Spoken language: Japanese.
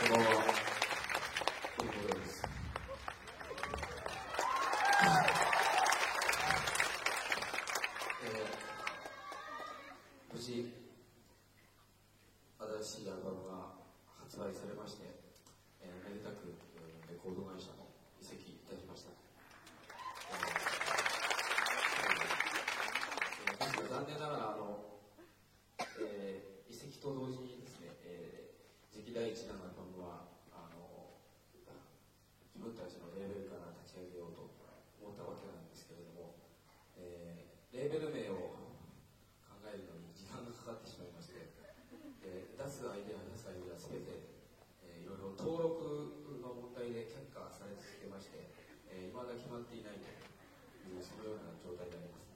こんばんは。こんばんはです。えー無事、新しいアルバムが発売されまして、えーめでたく、えーレコード会社も移籍いたしました。えーえー残念ながら、あの、えー移籍と同時にですね、えー、次期第一弾のアルバムはあの自分たちのレーベルから立ち上げようと思ったわけなんですけれども、えーレーベル名を考えるのに時間がかかってしまいまして、えー出すアイデア出すアイデア全て、えーいろいろ登録の問題で却下され続けまして、えー、だ決まっていないというそのような状態であります。